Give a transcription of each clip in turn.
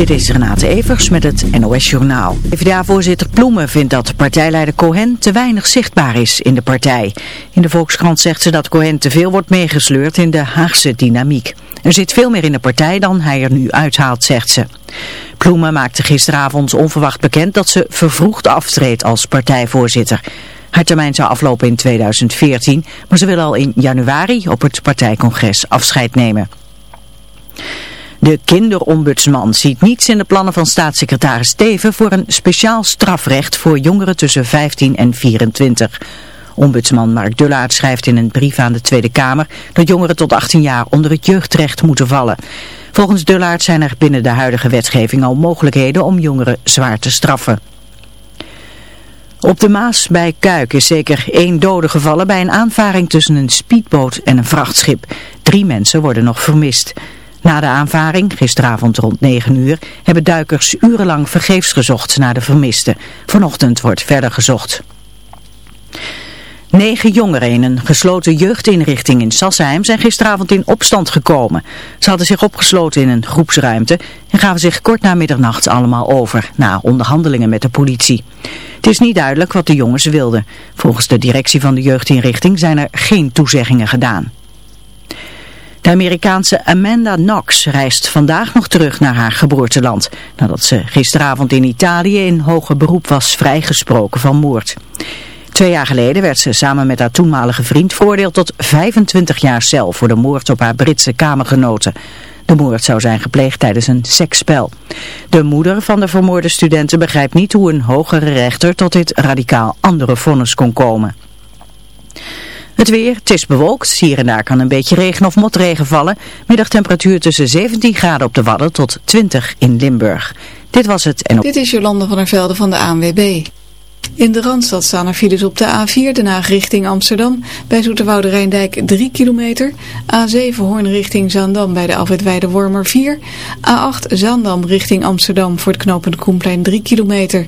Dit is Renate Evers met het NOS Journaal. PvdA-voorzitter Ploemen vindt dat partijleider Cohen te weinig zichtbaar is in de partij. In de Volkskrant zegt ze dat Cohen te veel wordt meegesleurd in de Haagse dynamiek. Er zit veel meer in de partij dan hij er nu uithaalt, zegt ze. Ploemen maakte gisteravond onverwacht bekend dat ze vervroegd aftreedt als partijvoorzitter. Haar termijn zou aflopen in 2014, maar ze wil al in januari op het partijcongres afscheid nemen. De kinderombudsman ziet niets in de plannen van staatssecretaris Steven voor een speciaal strafrecht voor jongeren tussen 15 en 24. Ombudsman Mark Dullaert schrijft in een brief aan de Tweede Kamer dat jongeren tot 18 jaar onder het jeugdrecht moeten vallen. Volgens Dullaert zijn er binnen de huidige wetgeving al mogelijkheden om jongeren zwaar te straffen. Op de Maas bij Kuik is zeker één dode gevallen bij een aanvaring tussen een speedboot en een vrachtschip. Drie mensen worden nog vermist. Na de aanvaring, gisteravond rond 9 uur, hebben duikers urenlang vergeefs gezocht naar de vermisten. Vanochtend wordt verder gezocht. Negen jongeren in een gesloten jeugdinrichting in Sassheim zijn gisteravond in opstand gekomen. Ze hadden zich opgesloten in een groepsruimte en gaven zich kort na middernacht allemaal over, na onderhandelingen met de politie. Het is niet duidelijk wat de jongens wilden. Volgens de directie van de jeugdinrichting zijn er geen toezeggingen gedaan. De Amerikaanse Amanda Knox reist vandaag nog terug naar haar geboorteland, nadat ze gisteravond in Italië in hoger beroep was vrijgesproken van moord. Twee jaar geleden werd ze samen met haar toenmalige vriend veroordeeld tot 25 jaar cel voor de moord op haar Britse kamergenoten. De moord zou zijn gepleegd tijdens een seksspel. De moeder van de vermoorde studenten begrijpt niet hoe een hogere rechter tot dit radicaal andere vonnis kon komen. Het weer, het is bewolkt, hier en daar kan een beetje regen of motregen vallen. Middagtemperatuur tussen 17 graden op de Wadden tot 20 in Limburg. Dit was het en op... Dit is Jolande van der Velde van de ANWB. In de Randstad staan er files op de A4, de Haag richting Amsterdam, bij Zoeterwoude Rijndijk 3 kilometer. A7 Hoorn richting Zaandam bij de afwit Wormer 4. A8 Zaandam richting Amsterdam voor het knooppunt Koenplein 3 kilometer.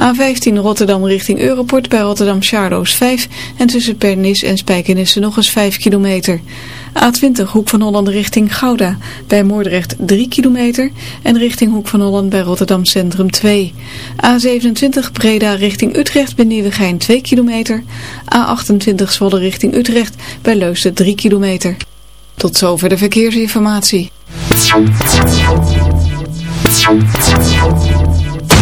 A15 Rotterdam richting Europort bij Rotterdam Charloes 5 en tussen Pernis en Spijkenisse nog eens 5 kilometer. A20 Hoek van Holland richting Gouda bij Moordrecht 3 kilometer en richting Hoek van Holland bij Rotterdam Centrum 2. A27 Breda richting Utrecht bij Nieuwegein 2 kilometer. A28 Zwolle richting Utrecht bij Leusden 3 kilometer. Tot zover de verkeersinformatie.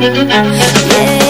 Yeah.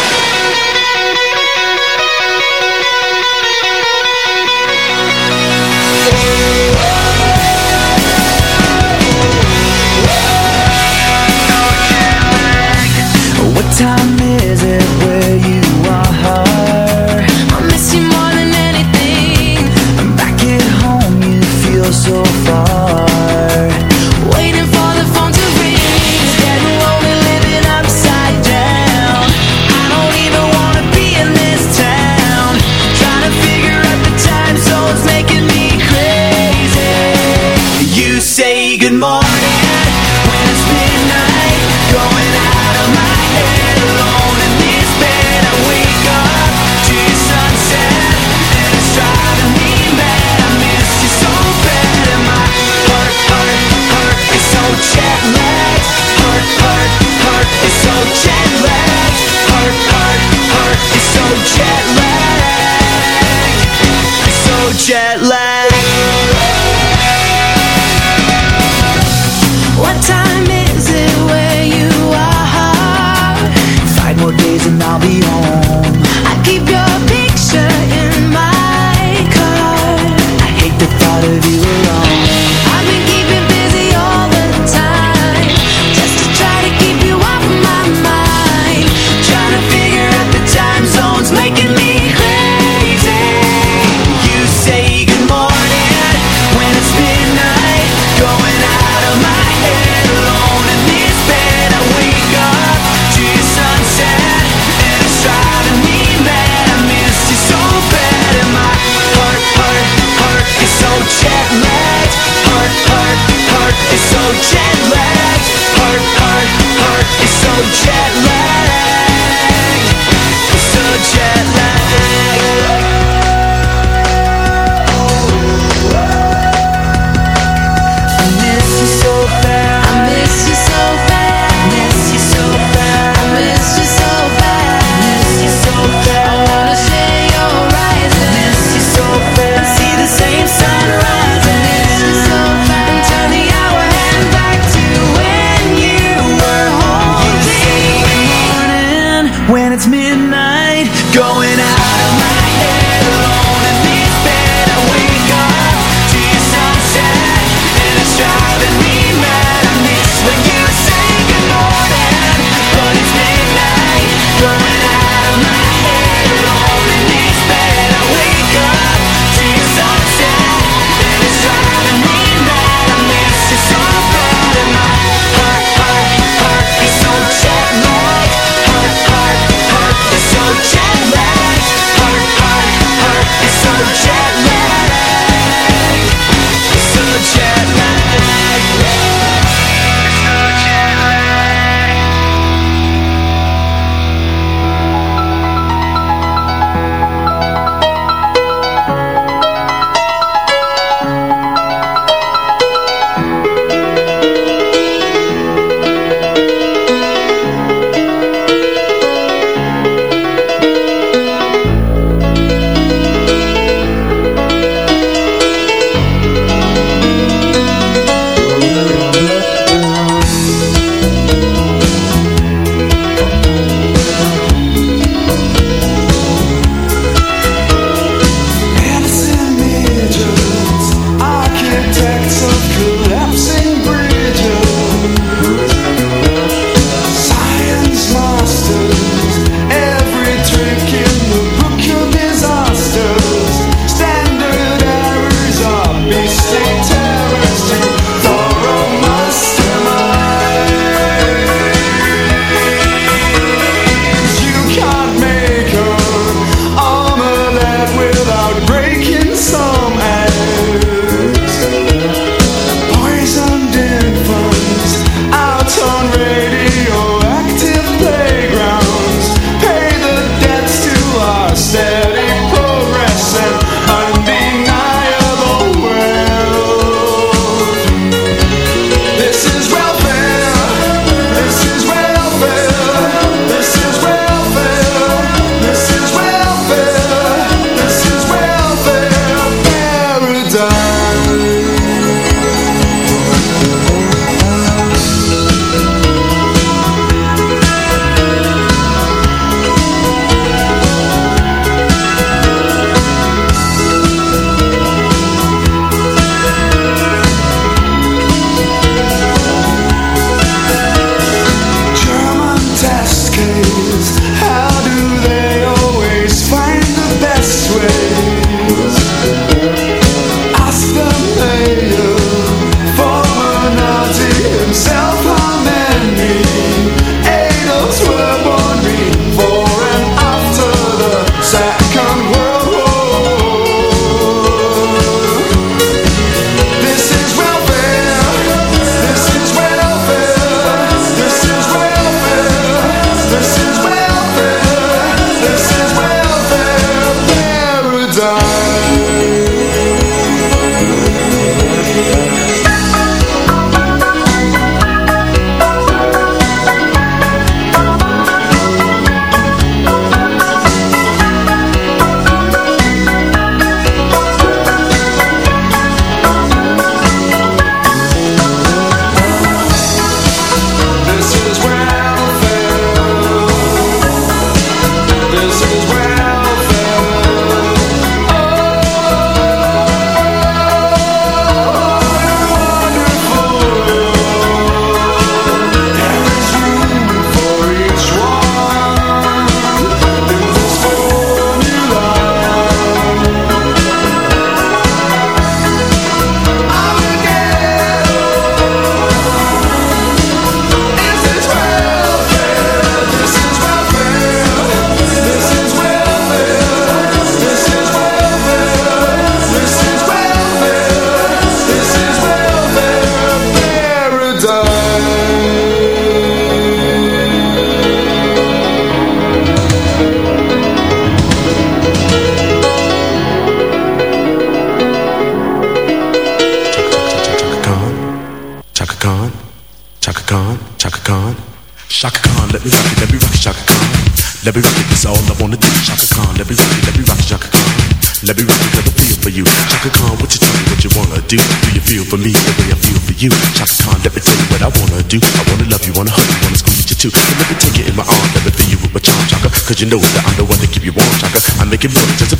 do? Do you feel for me the way I feel for you? Chaka Khan, let me tell you what I wanna do. I wanna love you, wanna hug you, wanna squeeze you too. So let me take it in my arm, let me feel you with my charm, Chaka. Cause you know that I'm the one that keep you warm, Chaka. I make it more than just a